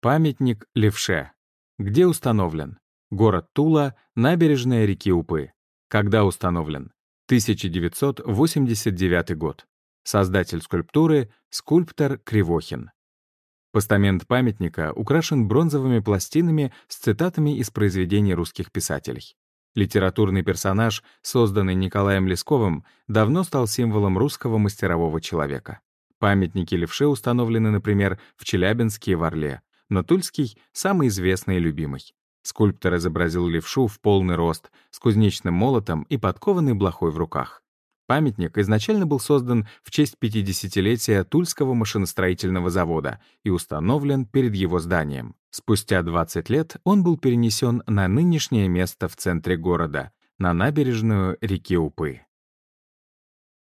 Памятник Левше. Где установлен? Город Тула, набережная реки Упы. Когда установлен? 1989 год. Создатель скульптуры — скульптор Кривохин. Постамент памятника украшен бронзовыми пластинами с цитатами из произведений русских писателей. Литературный персонаж, созданный Николаем Лесковым, давно стал символом русского мастерового человека. Памятники левше установлены, например, в Челябинске и в Орле, но Тульский — самый известный и любимый. Скульптор изобразил левшу в полный рост, с кузнечным молотом и подкованной блохой в руках. Памятник изначально был создан в честь 50-летия Тульского машиностроительного завода и установлен перед его зданием. Спустя 20 лет он был перенесен на нынешнее место в центре города, на набережную реки Упы.